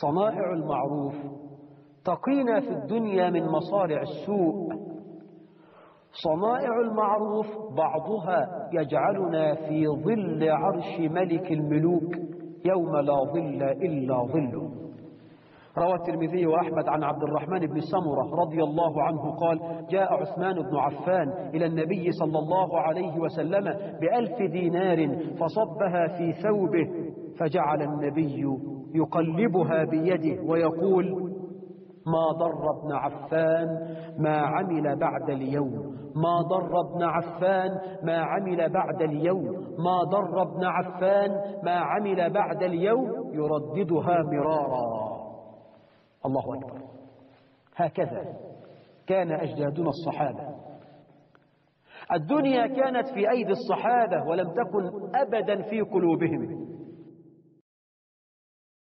صنائع المعروف تقينا في الدنيا من مصارع السوء. صنائع المعروف بعضها يجعلنا في ظل عرش ملك الملوك يوم لا ظل إلا ظله. روى الترمذي وأحمد عن عبد الرحمن بن سمرة رضي الله عنه قال جاء عثمان بن عفان إلى النبي صلى الله عليه وسلم بألف دينار فصبها في ثوبه فجعل النبي يقلبها بيده ويقول ما ضر ابن عفان ما عمل بعد اليوم ما ضر ابن عفان ما عمل بعد اليوم ما ضر ابن عفان ما عمل بعد اليوم يرددها مرارا. الله أكبر. هكذا كان أجدادنا الصحابة. الدنيا كانت في أيدي الصحابة ولم تكن أبدا في قلوبهم.